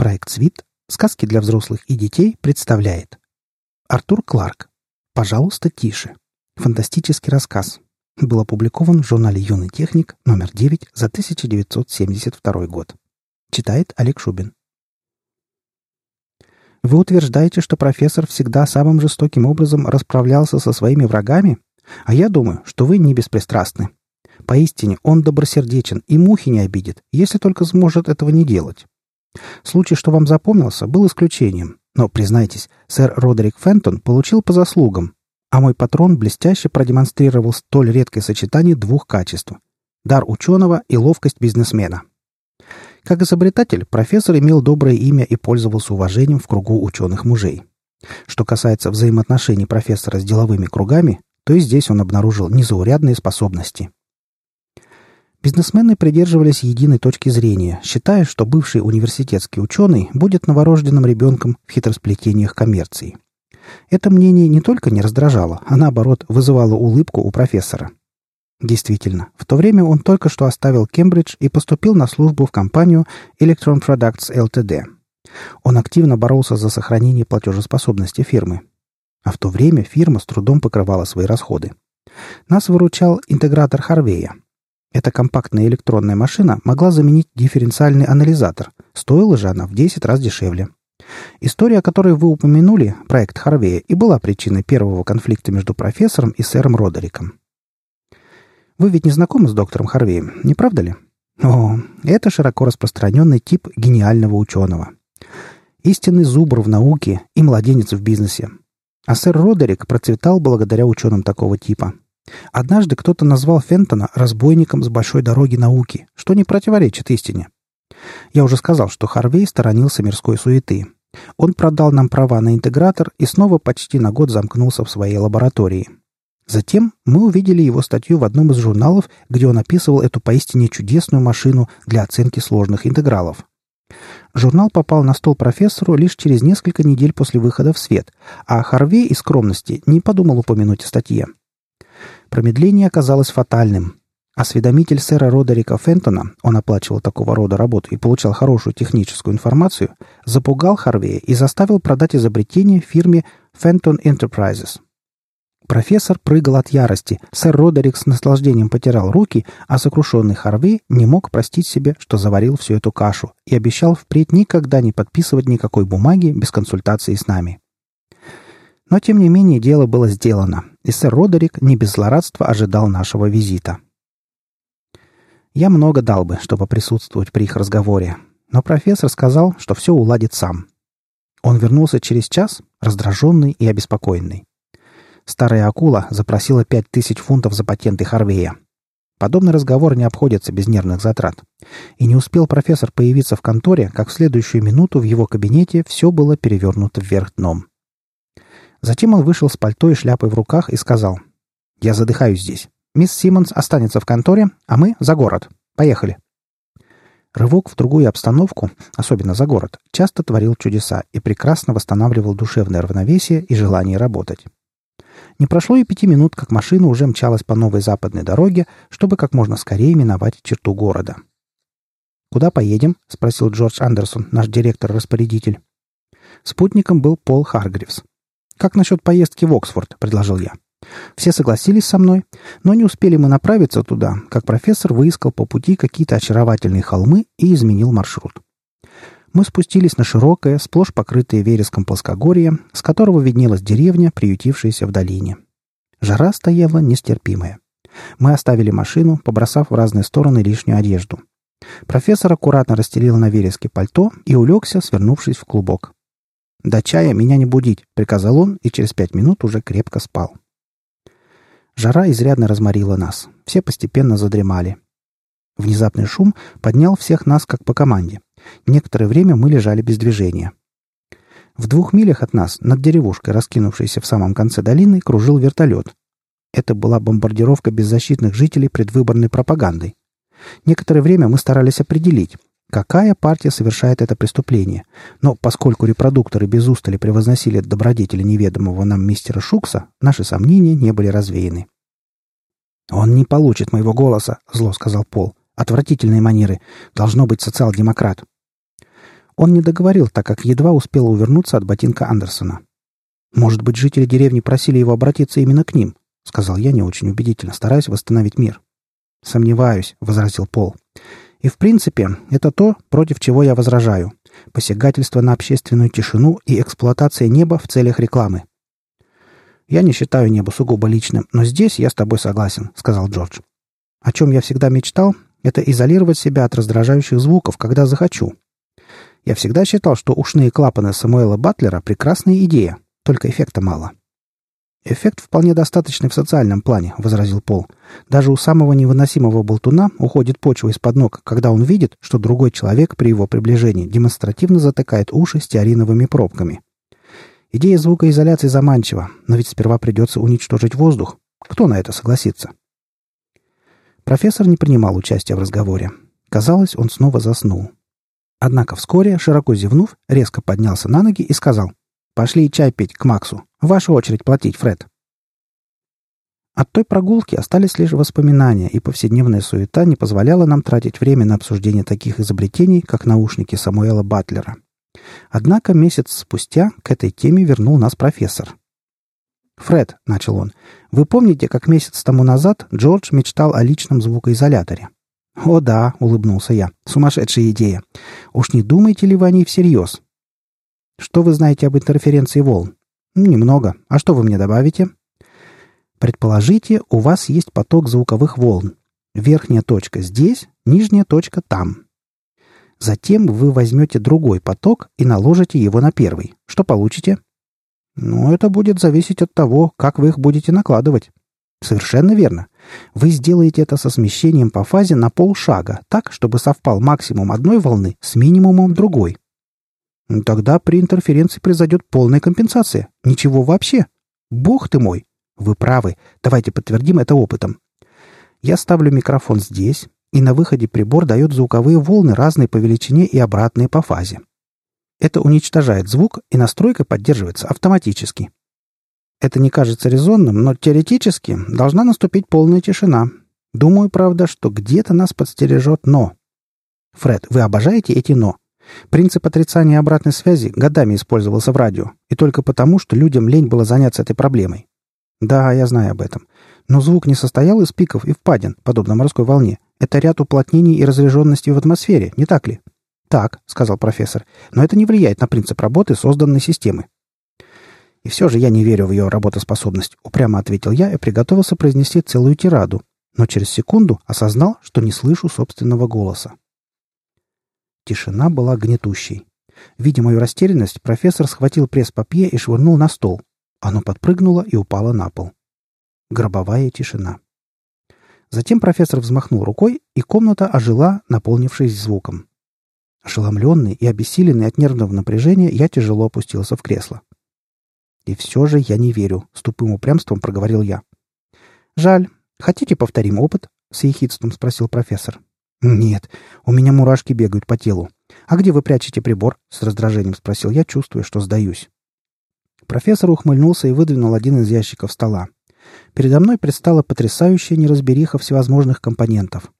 Проект «Свит. Сказки для взрослых и детей» представляет Артур Кларк. «Пожалуйста, тише». Фантастический рассказ. Был опубликован в журнале «Юный техник» номер 9 за 1972 год. Читает Олег Шубин. Вы утверждаете, что профессор всегда самым жестоким образом расправлялся со своими врагами? А я думаю, что вы не беспристрастны. Поистине, он добросердечен и мухи не обидит, если только сможет этого не делать. Случай, что вам запомнился, был исключением. Но, признайтесь, сэр Родерик Фентон получил по заслугам, а мой патрон блестяще продемонстрировал столь редкое сочетание двух качеств – дар ученого и ловкость бизнесмена. Как изобретатель, профессор имел доброе имя и пользовался уважением в кругу ученых мужей. Что касается взаимоотношений профессора с деловыми кругами, то и здесь он обнаружил незаурядные способности. Бизнесмены придерживались единой точки зрения, считая, что бывший университетский ученый будет новорожденным ребенком в хитросплетениях коммерции. Это мнение не только не раздражало, а наоборот вызывало улыбку у профессора. Действительно, в то время он только что оставил Кембридж и поступил на службу в компанию Electron Products Ltd. Он активно боролся за сохранение платежеспособности фирмы. А в то время фирма с трудом покрывала свои расходы. Нас выручал интегратор Харвея. Эта компактная электронная машина могла заменить дифференциальный анализатор. Стоила же она в 10 раз дешевле. История, о которой вы упомянули, проект Харвея, и была причиной первого конфликта между профессором и сэром Родериком. Вы ведь не знакомы с доктором Харвеем, не правда ли? О, это широко распространенный тип гениального ученого. Истинный зубр в науке и младенец в бизнесе. А сэр Родерик процветал благодаря ученым такого типа. Однажды кто-то назвал Фентона разбойником с большой дороги науки, что не противоречит истине. Я уже сказал, что Харвей сторонился мирской суеты. Он продал нам права на интегратор и снова почти на год замкнулся в своей лаборатории. Затем мы увидели его статью в одном из журналов, где он описывал эту поистине чудесную машину для оценки сложных интегралов. Журнал попал на стол профессору лишь через несколько недель после выхода в свет, а Харвей из скромности не подумал упомянуть о статье. Промедление оказалось фатальным. Осведомитель сэра Родерика Фентона, он оплачивал такого рода работу и получал хорошую техническую информацию, запугал Харвея и заставил продать изобретение фирме Fenton Enterprises. Профессор прыгал от ярости, сэр Родерик с наслаждением потирал руки, а сокрушенный Харвей не мог простить себе, что заварил всю эту кашу, и обещал впредь никогда не подписывать никакой бумаги без консультации с нами. Но, тем не менее, дело было сделано, и сэр Родерик не без злорадства ожидал нашего визита. Я много дал бы, чтобы присутствовать при их разговоре, но профессор сказал, что все уладит сам. Он вернулся через час, раздраженный и обеспокоенный. Старая акула запросила пять тысяч фунтов за патенты Харвея. Подобный разговор не обходится без нервных затрат. И не успел профессор появиться в конторе, как в следующую минуту в его кабинете все было перевернуто вверх дном. Затем он вышел с пальто и шляпой в руках и сказал. «Я задыхаюсь здесь. Мисс Симмонс останется в конторе, а мы за город. Поехали». Рывок в другую обстановку, особенно за город, часто творил чудеса и прекрасно восстанавливал душевное равновесие и желание работать. Не прошло и пяти минут, как машина уже мчалась по новой западной дороге, чтобы как можно скорее миновать черту города. «Куда поедем?» — спросил Джордж Андерсон, наш директор-распорядитель. Спутником был Пол Харгривс. «Как насчет поездки в Оксфорд?» — предложил я. Все согласились со мной, но не успели мы направиться туда, как профессор выискал по пути какие-то очаровательные холмы и изменил маршрут. Мы спустились на широкое, сплошь покрытое вереском плоскогорье, с которого виднелась деревня, приютившаяся в долине. Жара стояла нестерпимая. Мы оставили машину, побросав в разные стороны лишнюю одежду. Профессор аккуратно расстелил на вереске пальто и улегся, свернувшись в клубок. «До чая меня не будить», — приказал он, и через пять минут уже крепко спал. Жара изрядно разморила нас. Все постепенно задремали. Внезапный шум поднял всех нас как по команде. Некоторое время мы лежали без движения. В двух милях от нас, над деревушкой, раскинувшейся в самом конце долины, кружил вертолет. Это была бомбардировка беззащитных жителей предвыборной пропагандой. Некоторое время мы старались определить, какая партия совершает это преступление. Но поскольку репродукторы без устали превозносили добродетели неведомого нам мистера Шукса, наши сомнения не были развеяны. «Он не получит моего голоса», — зло сказал Пол. «Отвратительные манеры. Должно быть социал-демократ». Он не договорил, так как едва успел увернуться от ботинка Андерсона. «Может быть, жители деревни просили его обратиться именно к ним?» — сказал я не очень убедительно, стараясь восстановить мир. «Сомневаюсь», — возразил Пол. «И в принципе, это то, против чего я возражаю. Посягательство на общественную тишину и эксплуатация неба в целях рекламы. «Я не считаю небо сугубо личным, но здесь я с тобой согласен», — сказал Джордж. «О чем я всегда мечтал, это изолировать себя от раздражающих звуков, когда захочу. Я всегда считал, что ушные клапаны Самуэла Батлера — прекрасная идея, только эффекта мало». «Эффект вполне достаточный в социальном плане», — возразил Пол. «Даже у самого невыносимого болтуна уходит почва из-под ног, когда он видит, что другой человек при его приближении демонстративно затыкает уши стеариновыми пробками. Идея звукоизоляции заманчива, но ведь сперва придется уничтожить воздух. Кто на это согласится? Профессор не принимал участия в разговоре. Казалось, он снова заснул. Однако вскоре, широко зевнув, резко поднялся на ноги и сказал «Пошли чай пить к Максу. Ваша очередь платить, Фред». От той прогулки остались лишь воспоминания, и повседневная суета не позволяла нам тратить время на обсуждение таких изобретений, как наушники Самуэла Батлера. Однако месяц спустя к этой теме вернул нас профессор. «Фред», — начал он, — «вы помните, как месяц тому назад Джордж мечтал о личном звукоизоляторе?» «О да», — улыбнулся я, — «сумасшедшая идея. Уж не думаете ли вы о ней всерьез?» «Что вы знаете об интерференции волн?» «Немного. А что вы мне добавите?» «Предположите, у вас есть поток звуковых волн. Верхняя точка здесь, нижняя точка там. Затем вы возьмете другой поток и наложите его на первый. Что получите? Ну, это будет зависеть от того, как вы их будете накладывать. Совершенно верно. Вы сделаете это со смещением по фазе на полшага, так, чтобы совпал максимум одной волны с минимумом другой. Тогда при интерференции произойдет полная компенсация. Ничего вообще. Бог ты мой. Вы правы. Давайте подтвердим это опытом. Я ставлю микрофон здесь, и на выходе прибор дает звуковые волны разные по величине и обратные по фазе. Это уничтожает звук, и настройка поддерживается автоматически. Это не кажется резонным, но теоретически должна наступить полная тишина. Думаю, правда, что где-то нас подстережет «но». Фред, вы обожаете эти «но». Принцип отрицания обратной связи годами использовался в радио, и только потому, что людям лень было заняться этой проблемой. Да, я знаю об этом. Но звук не состоял из пиков и впадин, подобно морской волне, это ряд уплотнений и разряженности в атмосфере, не так ли? Так, сказал профессор, но это не влияет на принцип работы созданной системы. И все же я не верю в ее работоспособность, упрямо ответил я и приготовился произнести целую тираду, но через секунду осознал, что не слышу собственного голоса. Тишина была гнетущей. Видя мою растерянность, профессор схватил пресс-папье и швырнул на стол. Оно подпрыгнуло и упало на пол. Гробовая тишина. Затем профессор взмахнул рукой, и комната ожила, наполнившись звуком. Ошеломленный и обессиленный от нервного напряжения, я тяжело опустился в кресло. «И все же я не верю», — с тупым упрямством проговорил я. «Жаль. Хотите повторим опыт?» — с ехидством спросил профессор. «Нет, у меня мурашки бегают по телу. А где вы прячете прибор?» — с раздражением спросил я, чувствуя, что сдаюсь. Профессор ухмыльнулся и выдвинул один из ящиков стола. Передо мной предстала потрясающая неразбериха всевозможных компонентов.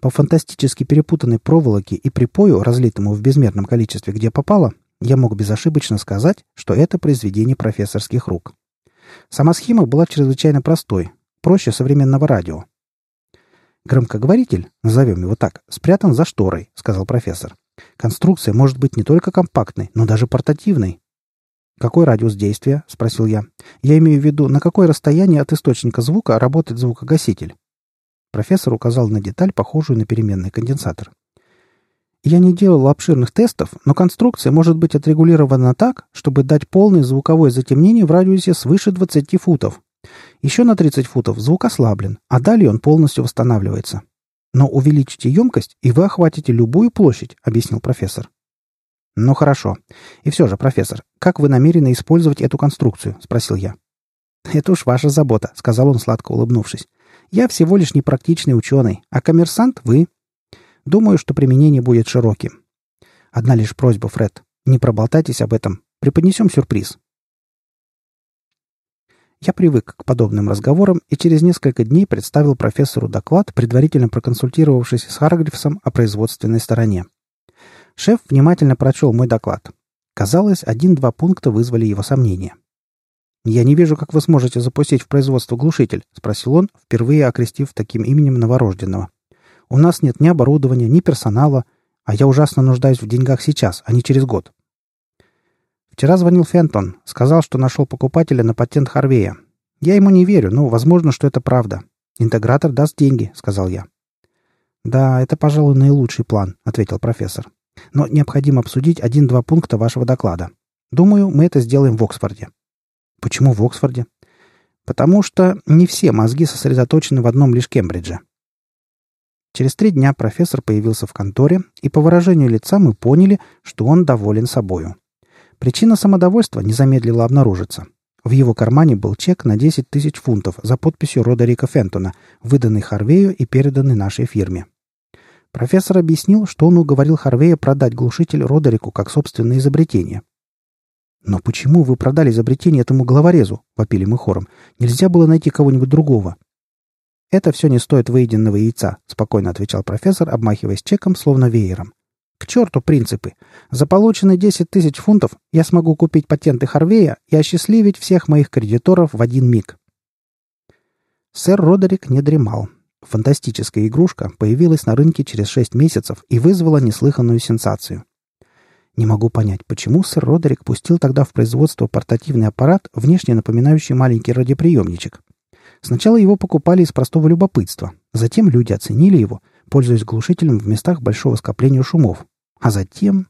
По фантастически перепутанной проволоке и припою, разлитому в безмерном количестве, где попало, я мог безошибочно сказать, что это произведение профессорских рук. Сама схема была чрезвычайно простой, проще современного радио. «Громкоговоритель, назовем его так, спрятан за шторой», — сказал профессор. «Конструкция может быть не только компактной, но даже портативной. «Какой радиус действия?» — спросил я. «Я имею в виду, на какое расстояние от источника звука работает звукогаситель?» Профессор указал на деталь, похожую на переменный конденсатор. Я не делал обширных тестов, но конструкция может быть отрегулирована так, чтобы дать полное звуковое затемнение в радиусе свыше 20 футов. Еще на 30 футов звук ослаблен, а далее он полностью восстанавливается. Но увеличите емкость, и вы охватите любую площадь, объяснил профессор. «Ну хорошо. И все же, профессор, как вы намерены использовать эту конструкцию?» — спросил я. «Это уж ваша забота», — сказал он, сладко улыбнувшись. «Я всего лишь непрактичный ученый, а коммерсант — вы. Думаю, что применение будет широким. Одна лишь просьба, Фред. Не проболтайтесь об этом. Преподнесем сюрприз». Я привык к подобным разговорам и через несколько дней представил профессору доклад, предварительно проконсультировавшись с Харгрифсом о производственной стороне. Шеф внимательно прочел мой доклад. Казалось, один-два пункта вызвали его сомнения. «Я не вижу, как вы сможете запустить в производство глушитель», — спросил он, впервые окрестив таким именем новорожденного. «У нас нет ни оборудования, ни персонала, а я ужасно нуждаюсь в деньгах сейчас, а не через год». Вчера звонил Фентон, сказал, что нашел покупателя на патент Харвея. Я ему не верю, но возможно, что это правда. Интегратор даст деньги, сказал я. Да, это, пожалуй, наилучший план, ответил профессор. Но необходимо обсудить один-два пункта вашего доклада. Думаю, мы это сделаем в Оксфорде. Почему в Оксфорде? Потому что не все мозги сосредоточены в одном лишь Кембридже. Через три дня профессор появился в конторе, и по выражению лица мы поняли, что он доволен собою. Причина самодовольства не замедлила обнаружиться. В его кармане был чек на 10 тысяч фунтов за подписью Родерика Фентона, выданный Харвею и переданный нашей фирме. Профессор объяснил, что он уговорил Харвея продать глушитель Родерику как собственное изобретение. «Но почему вы продали изобретение этому головорезу?» — вопили мы хором. «Нельзя было найти кого-нибудь другого». «Это все не стоит выеденного яйца», — спокойно отвечал профессор, обмахиваясь чеком, словно веером. «К черту принципы! За полученные 10 тысяч фунтов я смогу купить патенты Харвея и осчастливить всех моих кредиторов в один миг». Сэр Родерик не дремал. Фантастическая игрушка появилась на рынке через 6 месяцев и вызвала неслыханную сенсацию. Не могу понять, почему сэр Родерик пустил тогда в производство портативный аппарат, внешне напоминающий маленький радиоприемничек. Сначала его покупали из простого любопытства, затем люди оценили его, пользуясь глушителем в местах большого скопления шумов. А затем...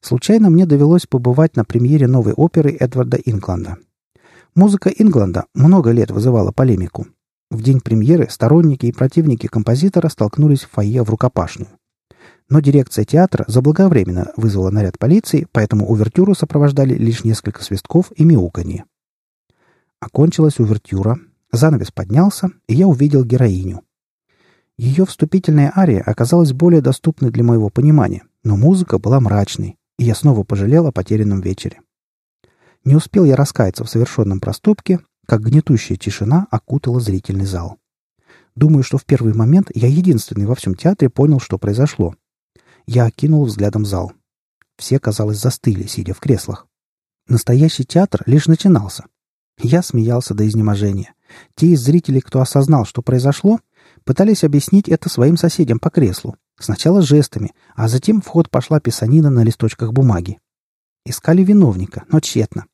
Случайно мне довелось побывать на премьере новой оперы Эдварда Ингланда. Музыка Ингланда много лет вызывала полемику. В день премьеры сторонники и противники композитора столкнулись в фойе в рукопашную. Но дирекция театра заблаговременно вызвала наряд полиции, поэтому увертюру сопровождали лишь несколько свистков и мяуканье. Окончилась увертюра, занавес поднялся, и я увидел героиню. Ее вступительная ария оказалась более доступной для моего понимания, но музыка была мрачной, и я снова пожалел о потерянном вечере. Не успел я раскаяться в совершенном проступке, как гнетущая тишина окутала зрительный зал. Думаю, что в первый момент я единственный во всем театре понял, что произошло, я окинул взглядом зал. Все, казалось, застыли, сидя в креслах. Настоящий театр лишь начинался. Я смеялся до изнеможения. Те из зрителей, кто осознал, что произошло, пытались объяснить это своим соседям по креслу. Сначала жестами, а затем в ход пошла писанина на листочках бумаги. Искали виновника, но тщетно.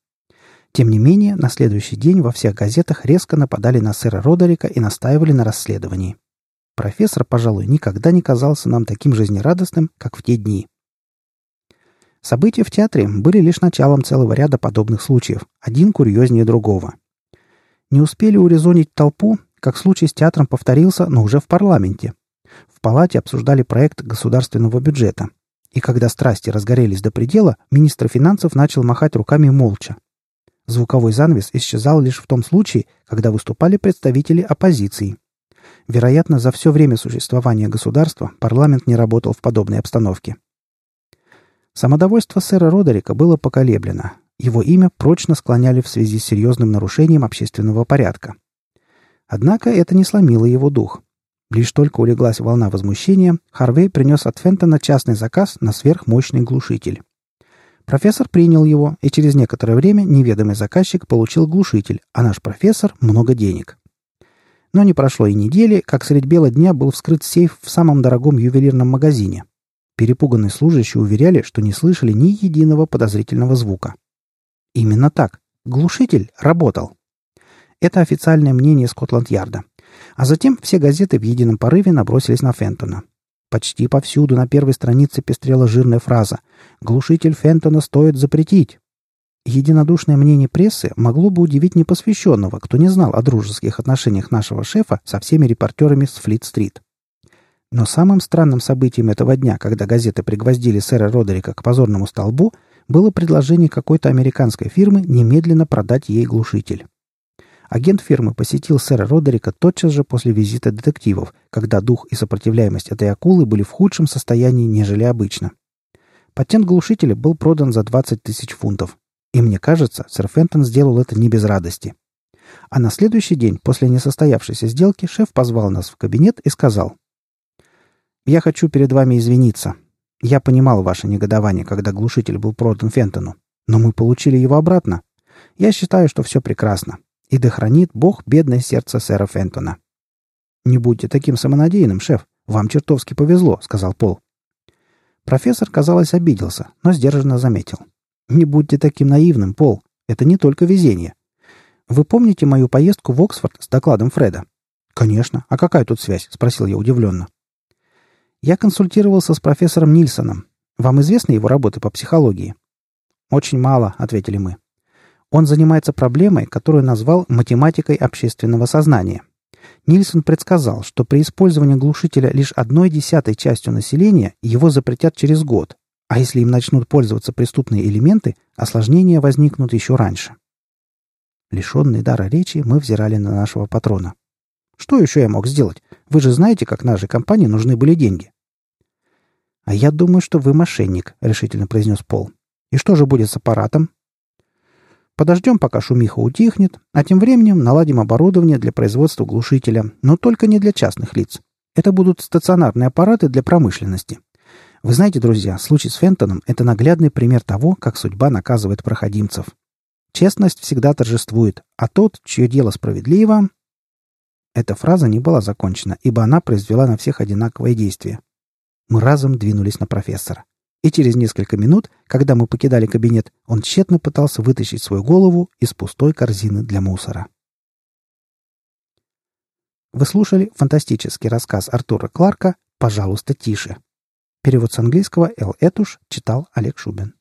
Тем не менее, на следующий день во всех газетах резко нападали на сэра Родерика и настаивали на расследовании. Профессор, пожалуй, никогда не казался нам таким жизнерадостным, как в те дни. События в театре были лишь началом целого ряда подобных случаев, один курьезнее другого. Не успели урезонить толпу, как случай с театром повторился, но уже в парламенте. В палате обсуждали проект государственного бюджета. И когда страсти разгорелись до предела, министр финансов начал махать руками молча. Звуковой занавес исчезал лишь в том случае, когда выступали представители оппозиции. Вероятно, за все время существования государства парламент не работал в подобной обстановке. Самодовольство сэра Родерика было поколеблено. Его имя прочно склоняли в связи с серьезным нарушением общественного порядка. Однако это не сломило его дух. Лишь только улеглась волна возмущения, Харвей принес от Фентона частный заказ на сверхмощный глушитель. Профессор принял его, и через некоторое время неведомый заказчик получил глушитель, а наш профессор — много денег. Но не прошло и недели, как средь бела дня был вскрыт сейф в самом дорогом ювелирном магазине. Перепуганные служащие уверяли, что не слышали ни единого подозрительного звука. Именно так. Глушитель работал. Это официальное мнение Скотланд-Ярда. А затем все газеты в едином порыве набросились на Фентона. Почти повсюду на первой странице пестрела жирная фраза «Глушитель Фентона стоит запретить». Единодушное мнение прессы могло бы удивить непосвященного, кто не знал о дружеских отношениях нашего шефа со всеми репортерами с Флит-стрит. Но самым странным событием этого дня, когда газеты пригвоздили сэра Родерика к позорному столбу, было предложение какой-то американской фирмы немедленно продать ей глушитель. Агент фирмы посетил сэра Родерика тотчас же после визита детективов, когда дух и сопротивляемость этой акулы были в худшем состоянии, нежели обычно. Патент глушителя был продан за 20 тысяч фунтов, и мне кажется, сэр Фентон сделал это не без радости. А на следующий день, после несостоявшейся сделки, шеф позвал нас в кабинет и сказал. «Я хочу перед вами извиниться. Я понимал ваше негодование, когда глушитель был продан Фентону. Но мы получили его обратно. Я считаю, что все прекрасно. И да хранит Бог бедное сердце сэра Фентона. «Не будьте таким самонадеянным, шеф. Вам чертовски повезло», — сказал Пол. Профессор, казалось, обиделся, но сдержанно заметил. «Не будьте таким наивным, Пол. Это не только везение. Вы помните мою поездку в Оксфорд с докладом Фреда?» «Конечно. А какая тут связь?» — спросил я удивленно. «Я консультировался с профессором Нильсоном. Вам известны его работы по психологии?» «Очень мало», — ответили мы. Он занимается проблемой, которую назвал математикой общественного сознания. Нильсон предсказал, что при использовании глушителя лишь одной десятой частью населения его запретят через год, а если им начнут пользоваться преступные элементы, осложнения возникнут еще раньше. Лишенные дара речи, мы взирали на нашего патрона. Что еще я мог сделать? Вы же знаете, как нашей компании нужны были деньги. «А я думаю, что вы мошенник», — решительно произнес Пол. «И что же будет с аппаратом?» Подождем, пока шумиха утихнет, а тем временем наладим оборудование для производства глушителя, но только не для частных лиц. Это будут стационарные аппараты для промышленности. Вы знаете, друзья, случай с Фентоном — это наглядный пример того, как судьба наказывает проходимцев. Честность всегда торжествует, а тот, чье дело справедливо... Эта фраза не была закончена, ибо она произвела на всех одинаковое действие. Мы разом двинулись на профессора и через несколько минут, когда мы покидали кабинет, он тщетно пытался вытащить свою голову из пустой корзины для мусора. Вы слушали фантастический рассказ Артура Кларка «Пожалуйста, тише». Перевод с английского Эл Этуш читал Олег Шубин.